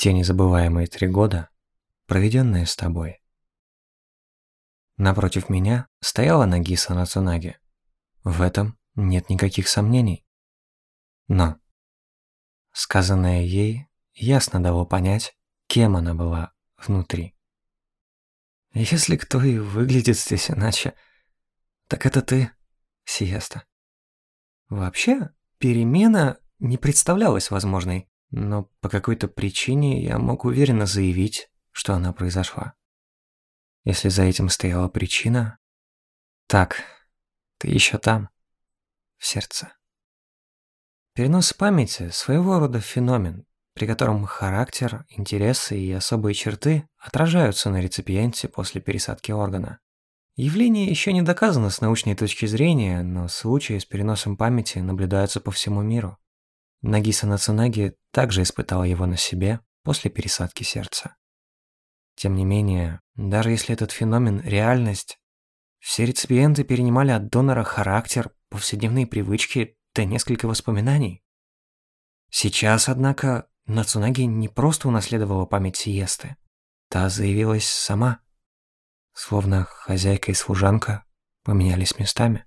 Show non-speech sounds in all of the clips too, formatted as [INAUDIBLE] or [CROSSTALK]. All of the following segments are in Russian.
Те незабываемые три года, проведенные с тобой. Напротив меня стояла Нагиса Нацунаги. В этом нет никаких сомнений. Но сказанное ей ясно дало понять, кем она была внутри. Если кто и выглядит здесь иначе, так это ты, Сиеста. Вообще, перемена не представлялась возможной, но по какой-то причине я мог уверенно заявить, что она произошла. Если за этим стояла причина... Так, ты еще там, в сердце. Перенос памяти – своего рода феномен, при котором характер, интересы и особые черты отражаются на реципиенте после пересадки органа. Явление еще не доказано с научной точки зрения, но случаи с переносом памяти наблюдаются по всему миру. Нагиса Нацунаги также испытала его на себе после пересадки сердца. Тем не менее, даже если этот феномен – реальность, все реципиенты перенимали от донора характер, повседневные привычки да несколько воспоминаний. Сейчас, однако, Нацунаги не просто унаследовала память Сиесты. Та заявилась сама. Словно хозяйка и служанка поменялись местами.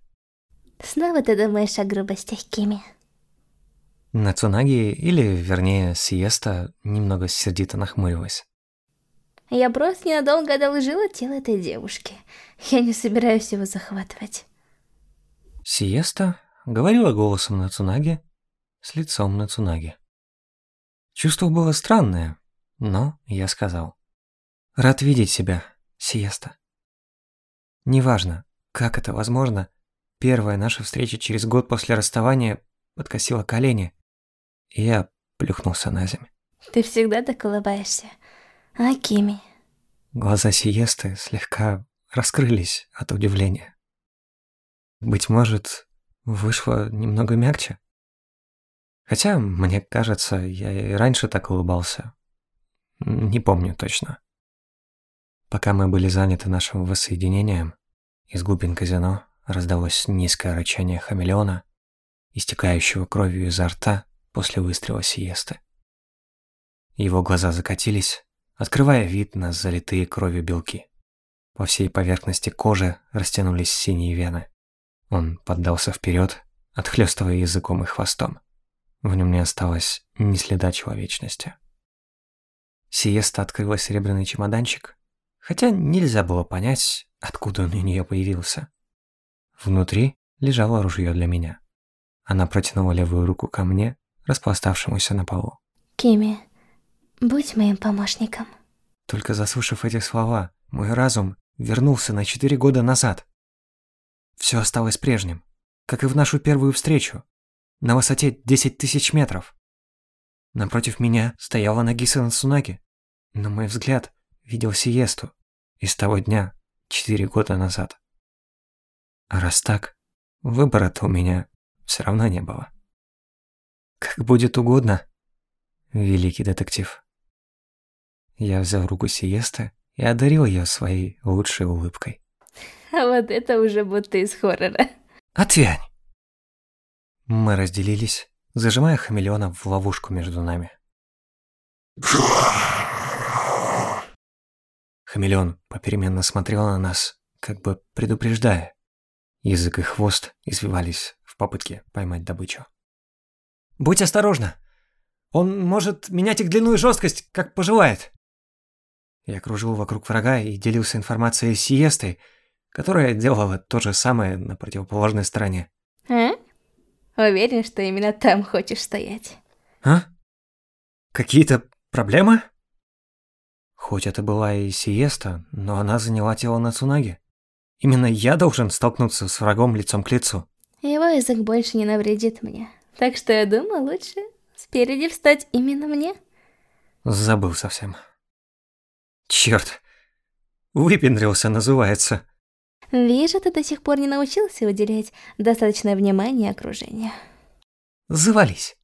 Снова ты думаешь о грубостях Кими? Нацунаги, или вернее Сиеста, немного сердито нахмурилась. Я просто ненадолго одолжила тело этой девушки. Я не собираюсь его захватывать. Сиеста говорила голосом Нацунаги с лицом Нацунаги. Чувство было странное, но я сказал. Рад видеть себя, Сиеста. Неважно, как это возможно, первая наша встреча через год после расставания подкосила колени, и я плюхнулся на землю. Ты всегда так улыбаешься. А Кими? Глаза Сиесты слегка раскрылись от удивления. Быть может, вышло немного мягче? Хотя, мне кажется, я и раньше так улыбался. Не помню точно. Пока мы были заняты нашим воссоединением, из глубин казино раздалось низкое рычание хамелеона, истекающего кровью изо рта после выстрела сиесты. Его глаза закатились, открывая вид на залитые кровью белки. По всей поверхности кожи растянулись синие вены. Он поддался вперед, отхлестывая языком и хвостом. В нем не осталось ни следа человечности. Сиеста открыла серебряный чемоданчик, хотя нельзя было понять, откуда он у нее появился. Внутри лежало ружье для меня. Она протянула левую руку ко мне, распластавшемуся на полу. Кими, Будь моим помощником. Только заслышав эти слова, мой разум вернулся на четыре года назад. Все осталось прежним, как и в нашу первую встречу, на высоте 10 тысяч метров. Напротив меня стояла Нагиса Нацунаги, но мой взгляд видел Сиесту из того дня, четыре года назад. А раз так, выбора-то у меня все равно не было. Как будет угодно, великий детектив. Я взял руку Сиесты и одарил ее своей лучшей улыбкой. А вот это уже будто из хоррора. Отвянь! Мы разделились, зажимая хамелеона в ловушку между нами. Хамелеон попеременно смотрел на нас, как бы предупреждая. Язык и хвост извивались в попытке поймать добычу. «Будь осторожна! Он может менять их длину и жесткость, как пожелает!» Я кружил вокруг врага и делился информацией с Сиестой, которая делала то же самое на противоположной стороне. А? Уверен, что именно там хочешь стоять. А? Какие-то проблемы? Хоть это была и Сиеста, но она заняла тело Нацунаги. Именно я должен столкнуться с врагом лицом к лицу. Его язык больше не навредит мне. Так что я думаю, лучше спереди встать именно мне. Забыл совсем. Черт. Выпендрился, называется. Вижу, ты до сих пор не научился уделять достаточное внимание окружению. Завались.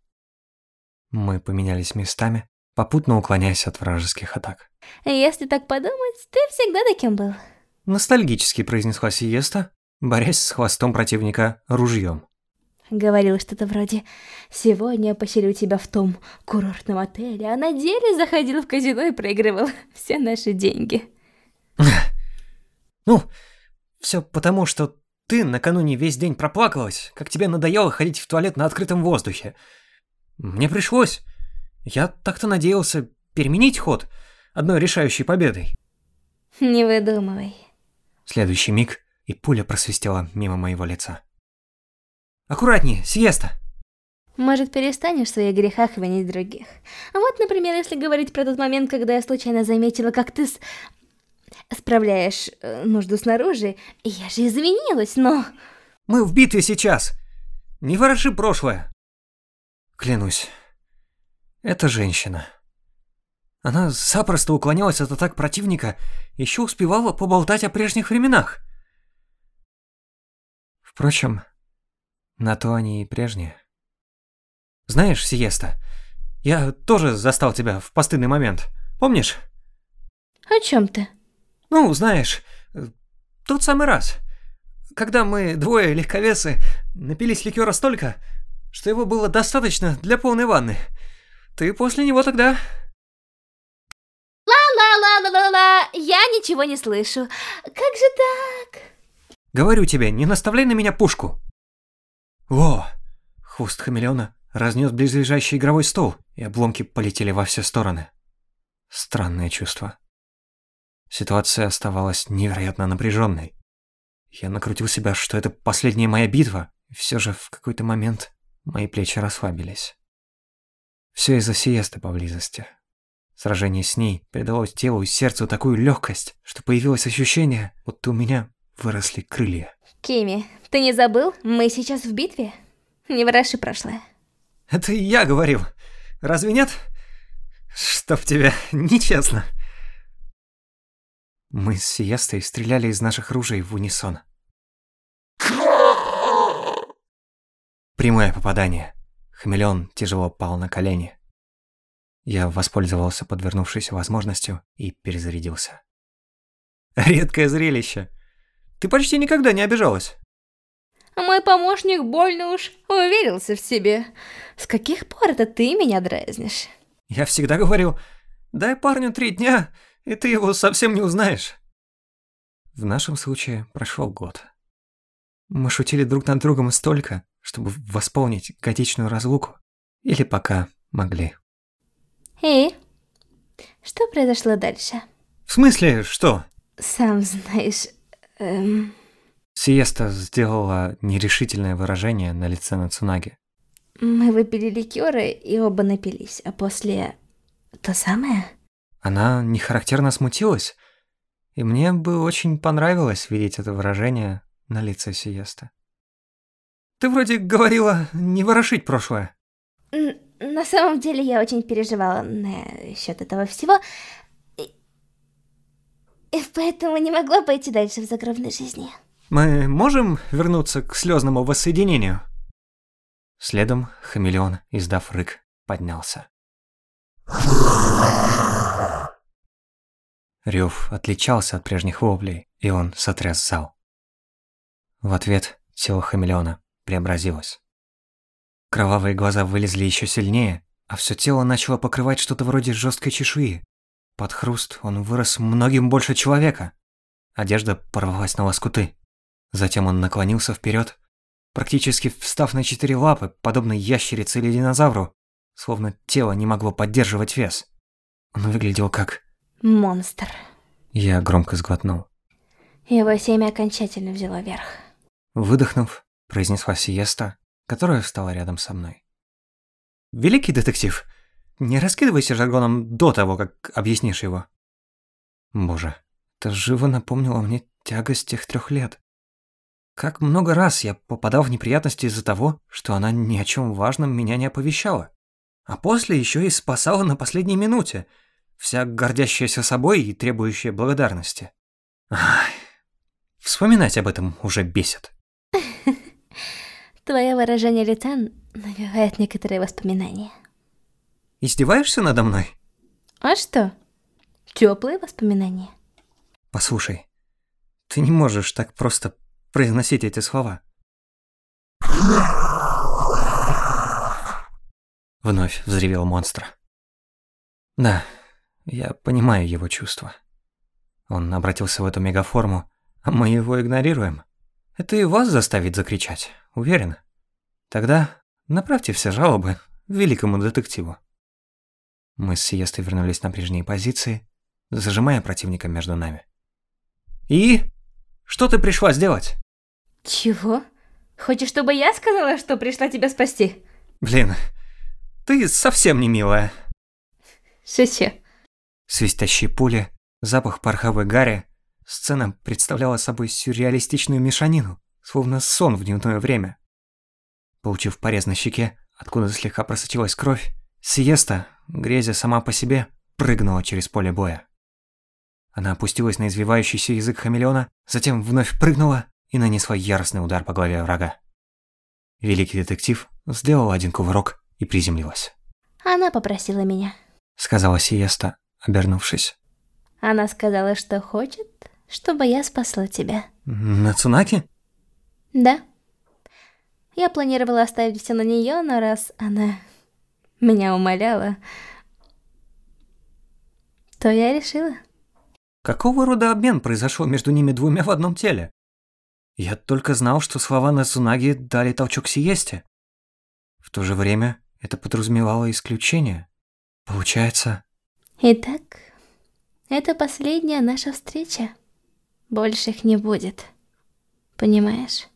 Мы поменялись местами, попутно уклоняясь от вражеских атак. Если так подумать, ты всегда таким был. Ностальгически произнесла Сиеста, борясь с хвостом противника ружьем. Говорил что-то вроде «Сегодня я поселю тебя в том курортном отеле», а на деле заходил в казино и проигрывал [LAUGHS] все наши деньги. [LAUGHS] Ну, все потому, что ты накануне весь день проплакалась, как тебе надоело ходить в туалет на открытом воздухе. Мне пришлось. Я так-то надеялся переменить ход одной решающей победой. Не выдумывай. Следующий миг, и пуля просвистела мимо моего лица. Аккуратнее, сиеста. Может, перестанешь в своих грехах винить других? Вот, например, если говорить про тот момент, когда я случайно заметила, как ты с... справляешь э, нужду снаружи, я же извинилась, но... Мы в битве сейчас. Не вороши прошлое. Клянусь, это женщина. Она запросто уклонялась от атак противника, еще успевала поболтать о прежних временах. Впрочем, на то они и прежние. Знаешь, Сиеста, я тоже застал тебя в постыдный момент. Помнишь? О чем ты? Ну, знаешь, тот самый раз, когда мы двое легковесы напились ликера столько, что его было достаточно для полной ванны. Ты после него тогда Ла-ла-ла-ла-ла-ла, я ничего не слышу. Как же так? Говорю тебе, не наставляй на меня пушку. Во! Хвост хамелеона разнес близлежащий игровой стол, и обломки полетели во все стороны. Странное чувство. Ситуация оставалась невероятно напряженной. Я накрутил себя, что это последняя моя битва, и все же в какой-то момент мои плечи расслабились. Все из-за сиесты поблизости. Сражение с ней придало телу и сердцу такую легкость, что появилось ощущение, будто у меня выросли крылья. Кими, ты не забыл? Мы сейчас в битве. Не вороши прошлое. Это я говорил. Разве нет? Чтоб тебя, нечестно. Мы с Сиестой стреляли из наших ружей в унисон. Прямое попадание. Хамелеон тяжело пал на колени. Я воспользовался подвернувшейся возможностью и перезарядился. Редкое зрелище. Ты почти никогда не обижалась. Мой помощник больно уж уверился в себе. С каких пор это ты меня дразнишь? Я всегда говорю, дай парню три дня, и ты его совсем не узнаешь. В нашем случае прошел год. Мы шутили друг над другом столько, чтобы восполнить годичную разлуку, или пока могли. И? Что произошло дальше? В смысле, что? Сам знаешь, эм... Сиеста сделала нерешительное выражение на лице Нацунаги. Мы выпили ликеры и оба напились, а после... То самое? Она нехарактерно смутилась, и мне бы очень понравилось видеть это выражение на лице Сиеста. Ты вроде говорила не ворошить прошлое. На самом деле я очень переживала на счет этого всего, и... и поэтому не могла пойти дальше в загробной жизни. Мы можем вернуться к слезному воссоединению? Следом хамелеон, издав рык, поднялся. Рев отличался от прежних воплей, и он сотряс зал. В ответ тело хамелеона преобразилось. Кровавые глаза вылезли еще сильнее, а все тело начало покрывать что-то вроде жесткой чешуи. Под хруст он вырос многим больше человека. Одежда порвалась на лоскуты. Затем он наклонился вперед, практически встав на четыре лапы, подобно ящерице или динозавру, словно тело не могло поддерживать вес. Он выглядел как... Монстр. Я громко сглотнул. Его семя окончательно взяло верх. Выдохнув, произнесла Сиеста, которая встала рядом со мной. «Великий детектив, не раскидывайся жаргоном до того, как объяснишь его». Боже, это живо напомнило мне тягость тех трех лет. Как много раз я попадал в неприятности из-за того, что она ни о чем важном меня не оповещала. А после еще и спасала на последней минуте, вся гордящаяся собой и требующая благодарности. Ай, вспоминать об этом уже бесит. [LAUGHS] Твое выражение лица навевает некоторые воспоминания. Издеваешься надо мной? А что? Теплые воспоминания. Послушай, ты не можешь так просто произносить эти слова. Вновь взревел монстр. Да, я понимаю его чувства. Он обратился в эту мегаформу, а мы его игнорируем. Это и вас заставит закричать, уверен. Тогда направьте все жалобы великому детективу. Мы с Сиестой вернулись на прежние позиции, зажимая противника между нами. «И? Что ты пришла сделать?» «Чего? Хочешь, чтобы я сказала, что пришла тебя спасти?» «Блин, ты совсем не милая». Шучу. Свистящие пули, запах пороховой гари. Сцена представляла собой сюрреалистичную мешанину, словно сон в дневное время. Получив порез на щеке, откуда слегка просочилась кровь, Сиеста, грезя сама по себе, прыгнула через поле боя. Она опустилась на извивающийся язык хамелеона, затем вновь прыгнула и нанесла яростный удар по голове врага. Великий детектив сделал один кувырок и приземлилась. Она попросила меня. Сказала Сиеста, обернувшись. Она сказала, что хочет, чтобы я спасла тебя. Нацунаки? Да. Я планировала оставить все на нее, но раз она меня умоляла, то я решила. Какого рода обмен произошел между ними двумя в одном теле? Я только знал, что слова Нацунаги дали толчок Сиесте. В то же время это подразумевало исключение. Получается... Итак, это последняя наша встреча. Больше их не будет. Понимаешь?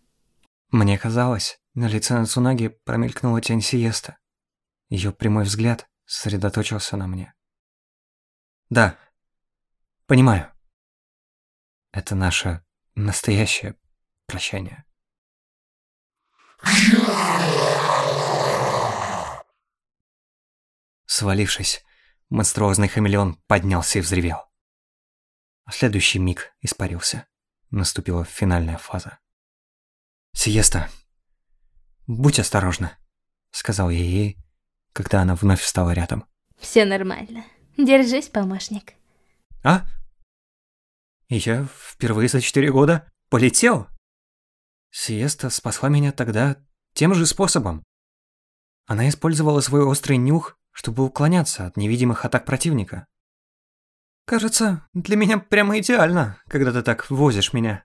Мне казалось, на лице Нацунаги промелькнула тень Сиеста. Ее прямой взгляд сосредоточился на мне. Да, понимаю. Это наше настоящее прощание. Свалившись, монструозный хамелеон поднялся и взревел. В следующий миг испарился. Наступила финальная фаза. «Сиеста, будь осторожна», — сказал я ей, когда она вновь встала рядом. Все нормально. Держись, помощник. А? Я впервые за четыре года полетел? Сиеста спасла меня тогда тем же способом. Она использовала свой острый нюх, чтобы уклоняться от невидимых атак противника. Кажется, для меня прямо идеально, когда ты так возишь меня.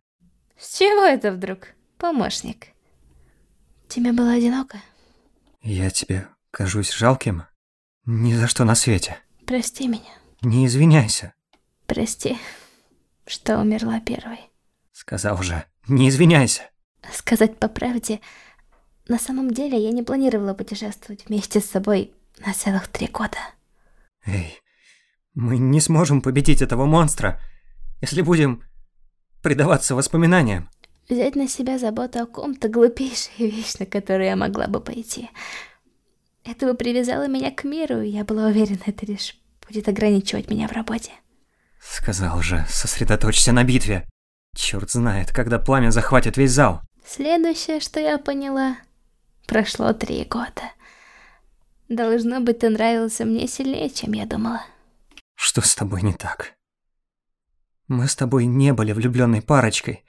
С чего это вдруг, помощник? Тебе было одиноко? Я тебе кажусь жалким? Ни за что на свете. Прости меня. Не извиняйся. Прости, что умерла первой. Сказал же, не извиняйся. Сказать по правде, на самом деле я не планировала путешествовать вместе с собой на целых три года. Эй, мы не сможем победить этого монстра, если будем предаваться воспоминаниям. Взять на себя заботу о ком-то глупейшая вещь, на которую я могла бы пойти. Это бы привязало меня к миру, и я была уверена, это лишь будет ограничивать меня в работе. Сказал же, сосредоточься на битве. Черт знает, когда пламя захватит весь зал. Следующее, что я поняла, прошло три года. Должно быть, ты нравился мне сильнее, чем я думала. Что с тобой не так? Мы с тобой не были влюбленной парочкой.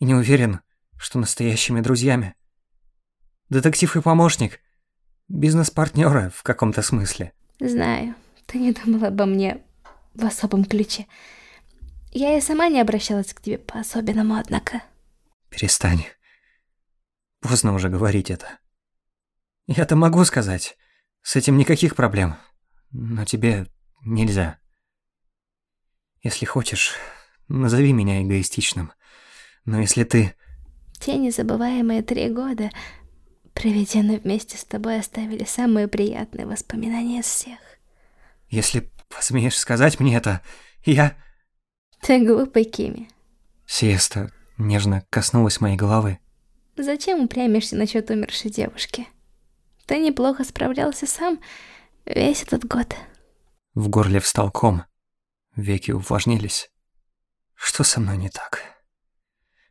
И не уверен, что настоящими друзьями. Детектив и помощник. Бизнес-партнеры в каком-то смысле. Знаю, ты не думала обо мне в особом ключе. Я и сама не обращалась к тебе по-особенному, однако. Перестань. Поздно уже говорить это. Я-то могу сказать. С этим никаких проблем. Но тебе нельзя. Если хочешь, назови меня эгоистичным. Но если ты... Те незабываемые три года, проведенные вместе с тобой, оставили самые приятные воспоминания из всех. Если посмеешь сказать мне это, я... Ты глупый, Кими. Сиеста нежно коснулась моей головы. Зачем упрямишься насчет умершей девушки? Ты неплохо справлялся сам весь этот год. В горле встал ком. Веки увлажнились. Что со мной не так?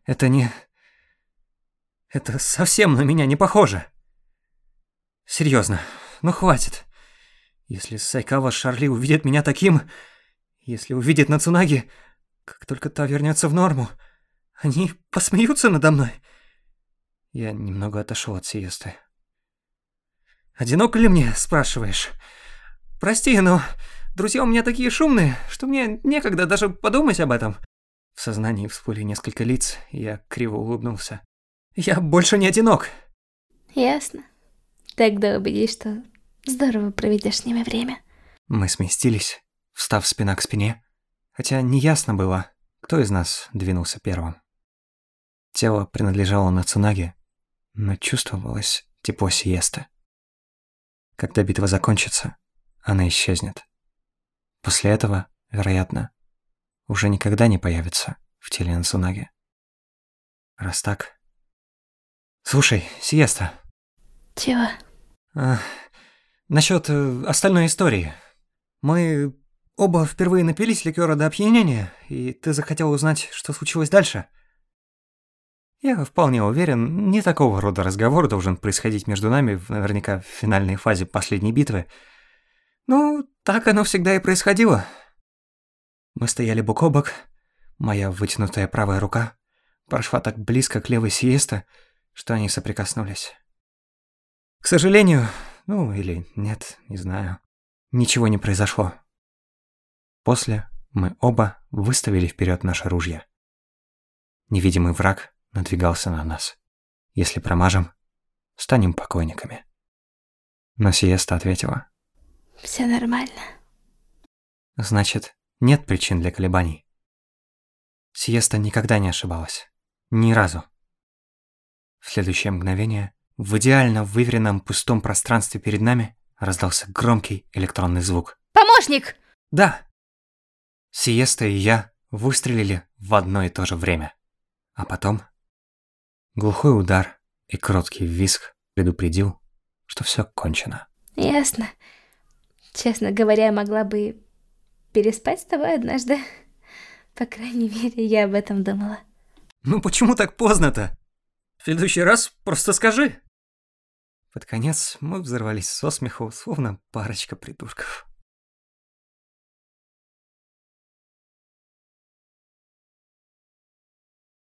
Это не... Это совсем на меня не похоже. Серьезно, ну хватит. Если Сайкава Шарли увидит меня таким... Если увидит Нацунаги, как только та вернется в норму, они посмеются надо мной. Я немного отошел от сиесты. Одиноко ли мне, спрашиваешь? Прости, но друзья у меня такие шумные, что мне некогда даже подумать об этом. В сознании всплыли несколько лиц, я криво улыбнулся. Я больше не одинок. Ясно. Тогда убедись, что здорово проведешь с ними время. Мы сместились, встав спина к спине, хотя неясно было, кто из нас двинулся первым. Тело принадлежало Нацунаге, но чувствовалось тепло сиесты. Когда битва закончится, она исчезнет. После этого, вероятно, уже никогда не появится в теле Нацунаги. Раз так... Слушай, сиеста. Чего? А, насчет э, остальной истории. Мы оба впервые напились ликера до опьянения, и ты захотел узнать, что случилось дальше. Я вполне уверен, не такого рода разговор должен происходить между нами, наверняка в финальной фазе последней битвы. Ну, так оно всегда и происходило. Мы стояли бок о бок, моя вытянутая правая рука прошла так близко к левой сиеста, что они соприкоснулись. К сожалению, ну или нет, не знаю, ничего не произошло. После мы оба выставили вперед наше ружья. Невидимый враг надвигался на нас. Если промажем, станем покойниками. Но Сиеста ответила. Все нормально. Значит, нет причин для колебаний. Сиеста никогда не ошибалась. Ни разу. В следующее мгновение в идеально выверенном пустом пространстве перед нами раздался громкий электронный звук. Помощник! Да. Сиеста и я выстрелили в одно и то же время. А потом Глухой удар и кроткий визг предупредил, что все кончено. Ясно. Честно говоря, могла бы переспать с тобой однажды. По крайней мере, я об этом думала. Ну почему так поздно-то? В следующий раз просто скажи. Под конец мы взорвались со смеху, словно парочка придурков.